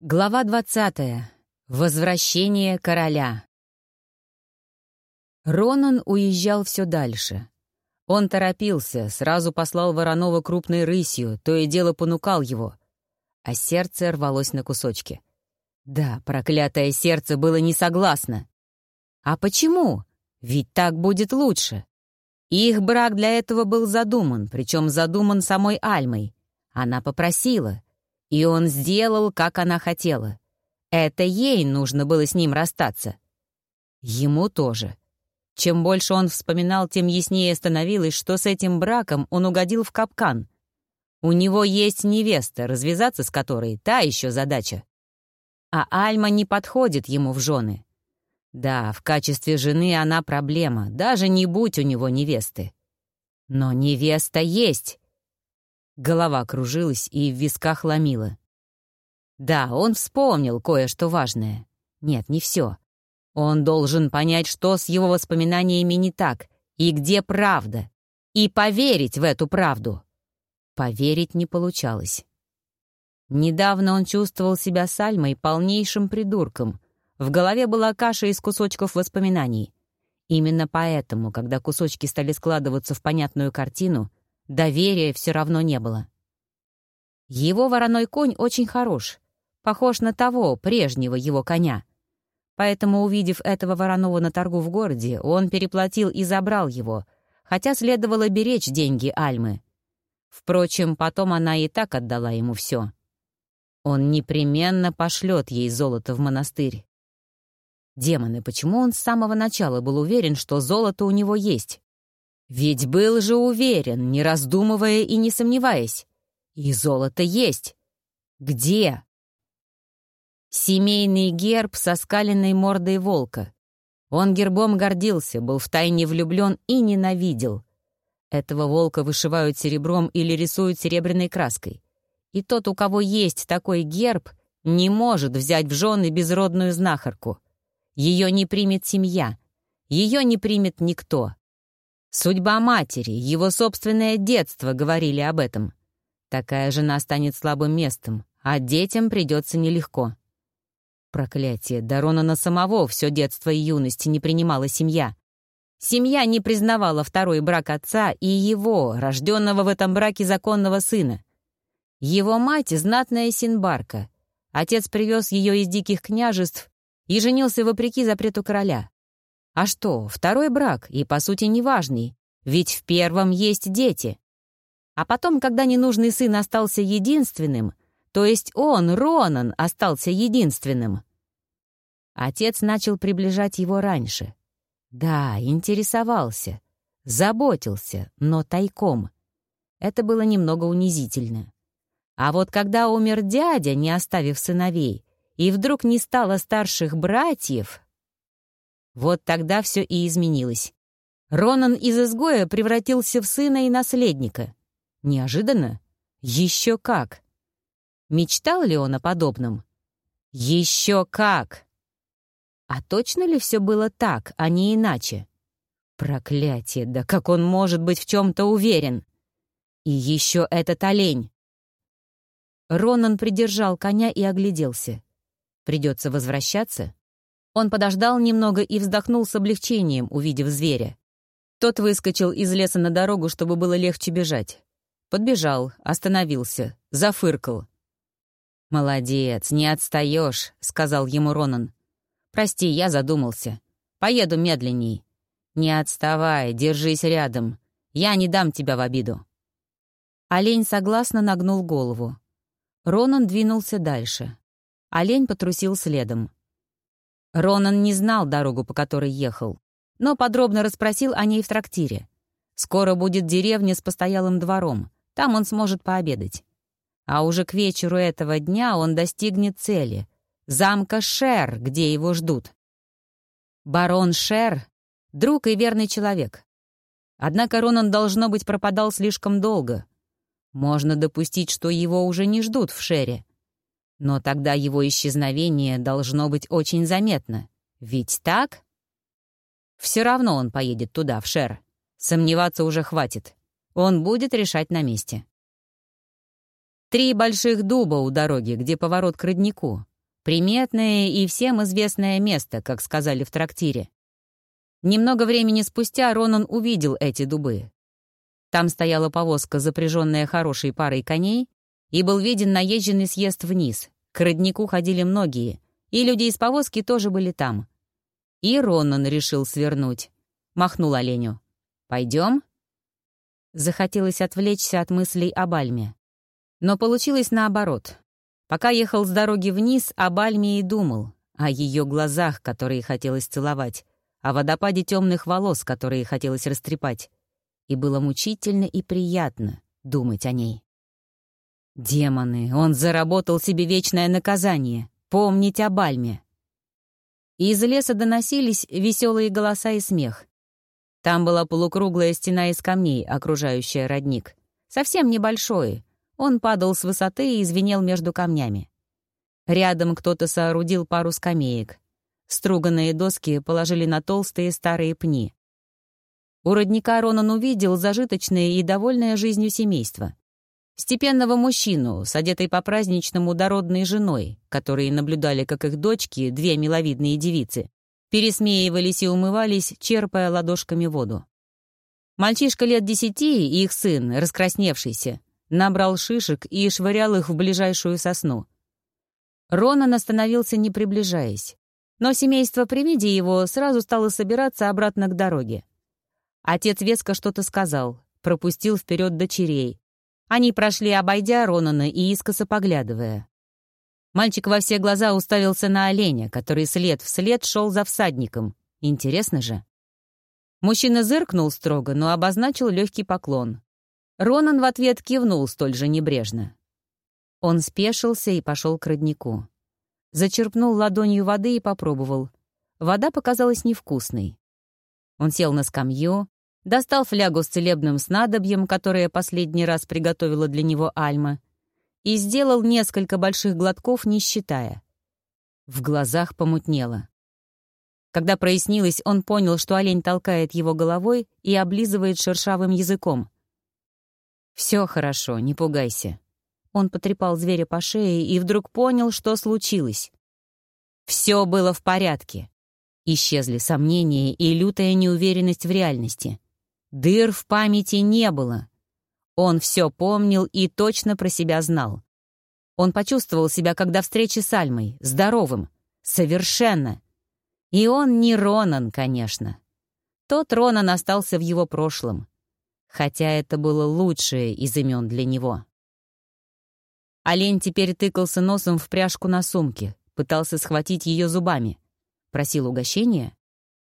Глава 20. Возвращение короля. Ронан уезжал все дальше. Он торопился, сразу послал Воронова крупной рысью, то и дело понукал его. А сердце рвалось на кусочки. Да, проклятое сердце было не согласно. А почему? Ведь так будет лучше. Их брак для этого был задуман, причем задуман самой Альмой. Она попросила — и он сделал, как она хотела. Это ей нужно было с ним расстаться. Ему тоже. Чем больше он вспоминал, тем яснее становилось, что с этим браком он угодил в капкан. У него есть невеста, развязаться с которой — та еще задача. А Альма не подходит ему в жены. Да, в качестве жены она проблема, даже не будь у него невесты. Но невеста есть, Голова кружилась и в висках ломила. Да, он вспомнил кое-что важное. Нет, не все. Он должен понять, что с его воспоминаниями не так, и где правда, и поверить в эту правду. Поверить не получалось. Недавно он чувствовал себя с Альмой полнейшим придурком. В голове была каша из кусочков воспоминаний. Именно поэтому, когда кусочки стали складываться в понятную картину, Доверия все равно не было. Его вороной конь очень хорош, похож на того, прежнего его коня. Поэтому, увидев этого вороного на торгу в городе, он переплатил и забрал его, хотя следовало беречь деньги Альмы. Впрочем, потом она и так отдала ему все. Он непременно пошлет ей золото в монастырь. Демоны, почему он с самого начала был уверен, что золото у него есть? Ведь был же уверен, не раздумывая и не сомневаясь. И золото есть. Где? Семейный герб со скаленной мордой волка. Он гербом гордился, был втайне влюблен и ненавидел. Этого волка вышивают серебром или рисуют серебряной краской. И тот, у кого есть такой герб, не может взять в жены безродную знахарку. Ее не примет семья, ее не примет никто. Судьба матери, его собственное детство говорили об этом. Такая жена станет слабым местом, а детям придется нелегко. Проклятие, Дарона на самого все детство и юность не принимала семья. Семья не признавала второй брак отца и его, рожденного в этом браке законного сына. Его мать — знатная синбарка. Отец привез ее из диких княжеств и женился вопреки запрету короля. А что, второй брак, и по сути неважный, ведь в первом есть дети. А потом, когда ненужный сын остался единственным, то есть он, Ронан, остался единственным. Отец начал приближать его раньше. Да, интересовался, заботился, но тайком. Это было немного унизительно. А вот когда умер дядя, не оставив сыновей, и вдруг не стало старших братьев, вот тогда все и изменилось. Ронан из изгоя превратился в сына и наследника. Неожиданно? Еще как! Мечтал ли он о подобном? Еще как! А точно ли все было так, а не иначе? Проклятие, да как он может быть в чем-то уверен? И еще этот олень! Ронан придержал коня и огляделся. Придется возвращаться? Он подождал немного и вздохнул с облегчением, увидев зверя. Тот выскочил из леса на дорогу, чтобы было легче бежать. Подбежал, остановился, зафыркал. «Молодец, не отстаешь», — сказал ему Ронан. «Прости, я задумался. Поеду медленней. Не отставай, держись рядом. Я не дам тебя в обиду». Олень согласно нагнул голову. Ронан двинулся дальше. Олень потрусил следом. Ронан не знал дорогу, по которой ехал, но подробно расспросил о ней в трактире. Скоро будет деревня с постоялым двором, там он сможет пообедать. А уже к вечеру этого дня он достигнет цели — замка Шер, где его ждут. Барон Шер — друг и верный человек. Однако Ронан, должно быть, пропадал слишком долго. Можно допустить, что его уже не ждут в Шере. Но тогда его исчезновение должно быть очень заметно. Ведь так? Все равно он поедет туда, в Шер. Сомневаться уже хватит. Он будет решать на месте. Три больших дуба у дороги, где поворот к роднику. Приметное и всем известное место, как сказали в трактире. Немного времени спустя Ронан увидел эти дубы. Там стояла повозка, запряженная хорошей парой коней, и был виден наезженный съезд вниз. К роднику ходили многие, и люди из повозки тоже были там. И Ронан решил свернуть. Махнул оленю. «Пойдем?» Захотелось отвлечься от мыслей об Альме. Но получилось наоборот. Пока ехал с дороги вниз, об Альме и думал, о ее глазах, которые хотелось целовать, о водопаде темных волос, которые хотелось растрепать. И было мучительно и приятно думать о ней. Демоны, он заработал себе вечное наказание — помнить об Альме. Из леса доносились веселые голоса и смех. Там была полукруглая стена из камней, окружающая родник. Совсем небольшой. Он падал с высоты и звенел между камнями. Рядом кто-то соорудил пару скамеек. Струганные доски положили на толстые старые пни. У родника Ронан увидел зажиточное и довольное жизнью семейство. Степенного мужчину с одетой по-праздничному дородной женой, которые наблюдали, как их дочки, две миловидные девицы, пересмеивались и умывались, черпая ладошками воду. Мальчишка лет десяти, их сын, раскрасневшийся, набрал шишек и швырял их в ближайшую сосну. Ронан остановился, не приближаясь. Но семейство при виде его сразу стало собираться обратно к дороге. Отец веско что-то сказал, пропустил вперед дочерей. Они прошли, обойдя Ронана и искоса поглядывая. Мальчик во все глаза уставился на оленя, который след в след шел за всадником. Интересно же. Мужчина зыркнул строго, но обозначил легкий поклон. Ронан в ответ кивнул столь же небрежно. Он спешился и пошел к роднику. Зачерпнул ладонью воды и попробовал. Вода показалась невкусной. Он сел на скамью, достал флягу с целебным снадобьем, которое последний раз приготовила для него Альма, и сделал несколько больших глотков, не считая. В глазах помутнело. Когда прояснилось, он понял, что олень толкает его головой и облизывает шершавым языком. «Все хорошо, не пугайся», он потрепал зверя по шее и вдруг понял, что случилось. Все было в порядке. Исчезли сомнения и лютая неуверенность в реальности. Дыр в памяти не было. Он все помнил и точно про себя знал. Он почувствовал себя, когда встречи с Альмой, здоровым, совершенно. И он не Ронан, конечно. Тот Ронан остался в его прошлом. Хотя это было лучшее из имен для него. Олень теперь тыкался носом в пряжку на сумке, пытался схватить ее зубами. Просил угощения.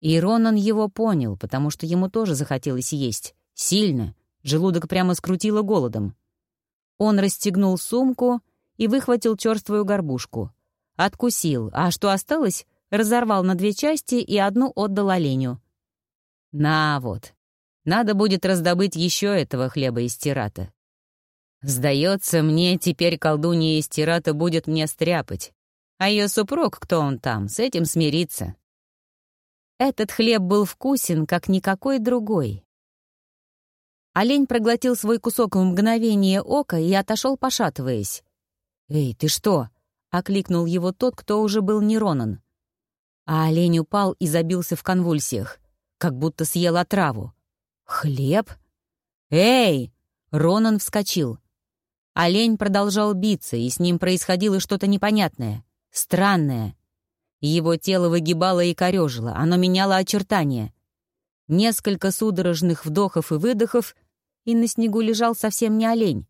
И Ронан его понял, потому что ему тоже захотелось есть. Сильно. Желудок прямо скрутило голодом. Он расстегнул сумку и выхватил черствую горбушку. Откусил, а что осталось, разорвал на две части и одну отдал оленю. «На вот. Надо будет раздобыть еще этого хлеба из тирата. Сдается мне, теперь колдунья из Тирата будет мне стряпать. А ее супруг, кто он там, с этим смирится. Этот хлеб был вкусен, как никакой другой. Олень проглотил свой кусок в мгновение ока и отошел, пошатываясь. «Эй, ты что?» — окликнул его тот, кто уже был не Ронан. А олень упал и забился в конвульсиях, как будто съел отраву. «Хлеб?» «Эй!» — Ронан вскочил. Олень продолжал биться, и с ним происходило что-то непонятное, странное. Его тело выгибало и корежило, оно меняло очертания. Несколько судорожных вдохов и выдохов, и на снегу лежал совсем не олень.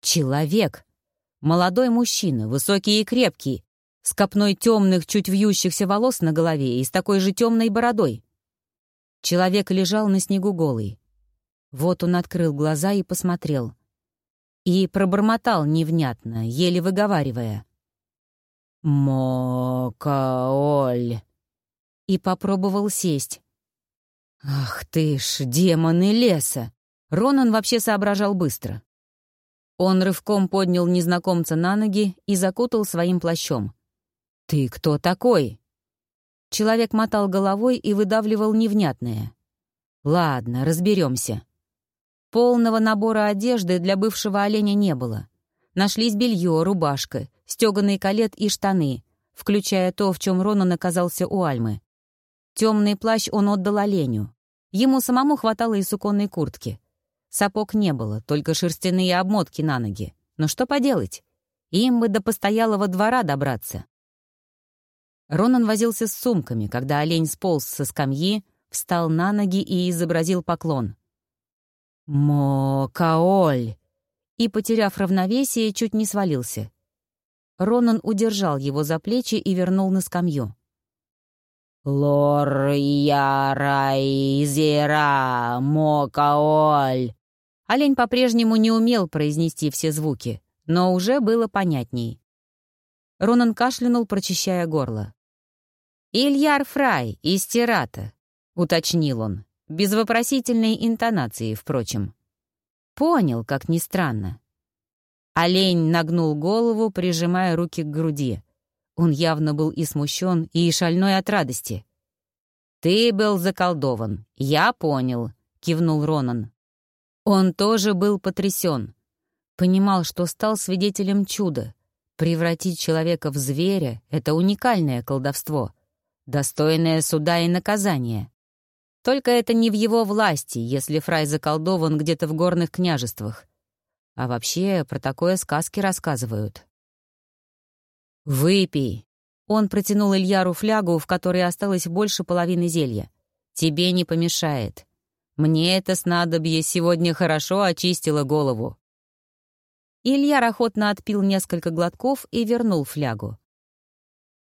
Человек. Молодой мужчина, высокий и крепкий, с копной темных, чуть вьющихся волос на голове и с такой же темной бородой. Человек лежал на снегу голый. Вот он открыл глаза и посмотрел и пробормотал невнятно, еле выговаривая. «Мокаоль!» И попробовал сесть. «Ах ты ж, демоны леса!» Ронан вообще соображал быстро. Он рывком поднял незнакомца на ноги и закутал своим плащом. «Ты кто такой?» Человек мотал головой и выдавливал невнятное. «Ладно, разберемся. Полного набора одежды для бывшего оленя не было. Нашлись белье, рубашка, стеганый колет и штаны, включая то, в чем Ронан оказался у Альмы. Темный плащ он отдал оленю. Ему самому хватало и суконной куртки. Сапог не было, только шерстяные обмотки на ноги. Но что поделать? Им бы до постоялого двора добраться. Ронан возился с сумками, когда олень сполз со скамьи, встал на ноги и изобразил поклон. «Мо-каоль!» И, потеряв равновесие, чуть не свалился. Ронан удержал его за плечи и вернул на скамью. «Лор ярайзера мокаоль!» Олень по-прежнему не умел произнести все звуки, но уже было понятней. Ронан кашлянул, прочищая горло. «Ильяр Фрай из Тирата», — уточнил он, без вопросительной интонации, впрочем. Понял, как ни странно. Олень нагнул голову, прижимая руки к груди. Он явно был и смущен, и шальной от радости. «Ты был заколдован, я понял», — кивнул Ронан. Он тоже был потрясен. Понимал, что стал свидетелем чуда. Превратить человека в зверя — это уникальное колдовство, достойное суда и наказания. Только это не в его власти, если Фрай заколдован где-то в горных княжествах. А вообще, про такое сказки рассказывают. «Выпей!» Он протянул Ильяру флягу, в которой осталось больше половины зелья. «Тебе не помешает. Мне это снадобье сегодня хорошо очистило голову». Ильяр охотно отпил несколько глотков и вернул флягу.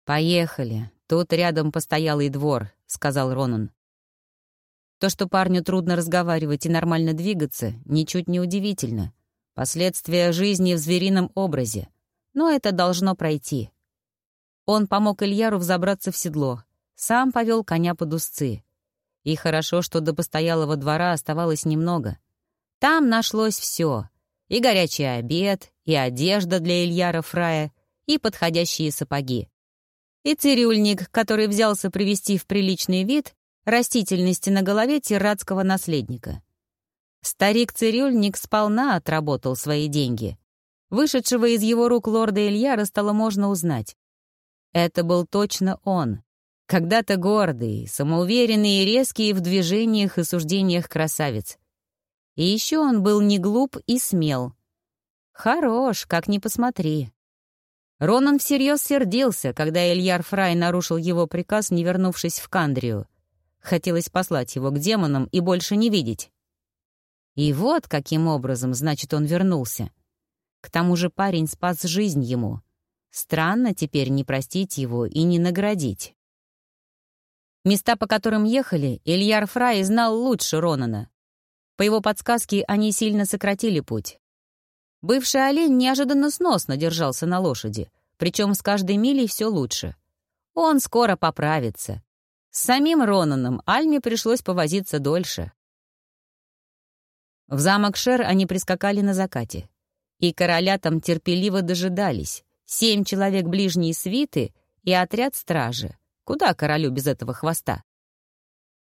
«Поехали. Тут рядом постоялый двор», — сказал Ронан. То, что парню трудно разговаривать и нормально двигаться, ничуть не удивительно. Последствия жизни в зверином образе. Но это должно пройти. Он помог Ильяру взобраться в седло, сам повел коня под узцы. И хорошо, что до постоялого двора оставалось немного. Там нашлось все: И горячий обед, и одежда для Ильяра Фрая, и подходящие сапоги. И цирюльник, который взялся привести в приличный вид растительности на голове тиратского наследника. Старик-цирюльник сполна отработал свои деньги. Вышедшего из его рук лорда Ильяра стало можно узнать. Это был точно он. Когда-то гордый, самоуверенный и резкий в движениях и суждениях красавец. И еще он был не глуп и смел. Хорош, как ни посмотри. Ронан всерьез сердился, когда Ильяр Фрай нарушил его приказ, не вернувшись в Кандрию. Хотелось послать его к демонам и больше не видеть. И вот каким образом, значит, он вернулся. К тому же парень спас жизнь ему. Странно теперь не простить его и не наградить. Места, по которым ехали, Ильяр Фрай знал лучше Ронана. По его подсказке они сильно сократили путь. Бывший олень неожиданно сносно держался на лошади, причем с каждой милей все лучше. Он скоро поправится. С самим Ронаном Альме пришлось повозиться дольше. В замок Шер они прискакали на закате. И короля там терпеливо дожидались. Семь человек ближней свиты и отряд стражи. Куда королю без этого хвоста?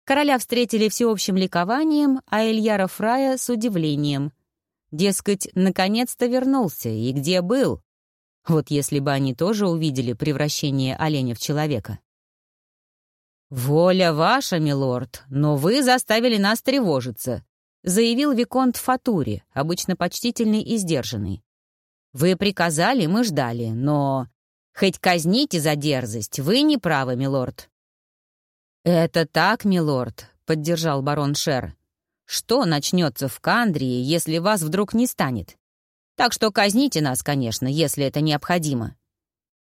Короля встретили всеобщим ликованием, а Эльяра Фрая — с удивлением. Дескать, наконец-то вернулся, и где был? Вот если бы они тоже увидели превращение оленя в человека. «Воля ваша, милорд, но вы заставили нас тревожиться», заявил Виконт Фатури, обычно почтительный и сдержанный. «Вы приказали, мы ждали, но... Хоть казните за дерзость, вы не правы, милорд». «Это так, милорд», — поддержал барон Шер. «Что начнется в Кандрии, если вас вдруг не станет? Так что казните нас, конечно, если это необходимо».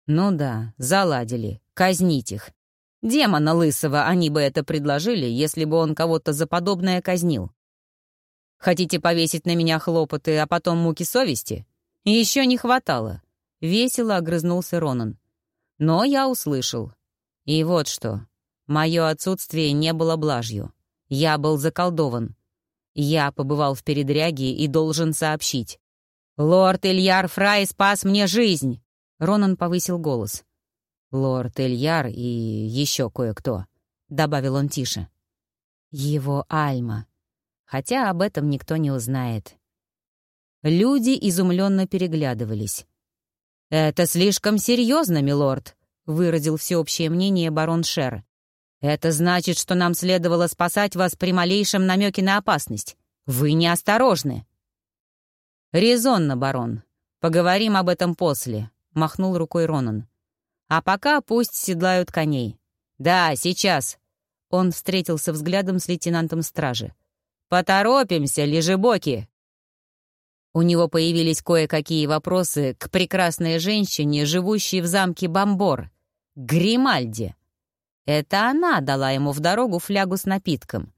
«Ну да, заладили. Казнить их. Демона лысого они бы это предложили, если бы он кого-то за подобное казнил. Хотите повесить на меня хлопоты, а потом муки совести? Еще не хватало. Весело огрызнулся Ронан. Но я услышал. И вот что. Мое отсутствие не было блажью. Я был заколдован. Я побывал в передряге и должен сообщить. «Лорд Ильяр Фрай спас мне жизнь!» Ронан повысил голос. «Лорд Эльяр и еще кое-кто», — добавил он тише. «Его Альма. Хотя об этом никто не узнает». Люди изумленно переглядывались. «Это слишком серьезно, милорд», — выразил всеобщее мнение барон Шер. «Это значит, что нам следовало спасать вас при малейшем намеке на опасность. Вы неосторожны». «Резонно, барон. Поговорим об этом после», — махнул рукой Ронан. «А пока пусть седлают коней». «Да, сейчас». Он встретился взглядом с лейтенантом стражи. «Поторопимся, лежебоки!» У него появились кое-какие вопросы к прекрасной женщине, живущей в замке Бамбор, Гримальде. Это она дала ему в дорогу флягу с напитком.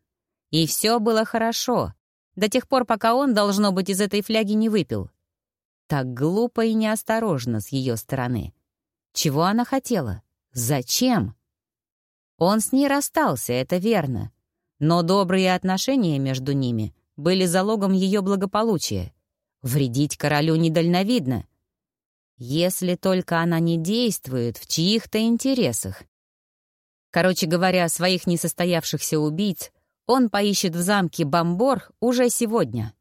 И все было хорошо, до тех пор, пока он, должно быть, из этой фляги не выпил. Так глупо и неосторожно с ее стороны. Чего она хотела? Зачем? Он с ней расстался, это верно. Но добрые отношения между ними были залогом ее благополучия. Вредить королю недальновидно. Если только она не действует в чьих-то интересах. Короче говоря, своих несостоявшихся убийц он поищет в замке Бамбор уже сегодня.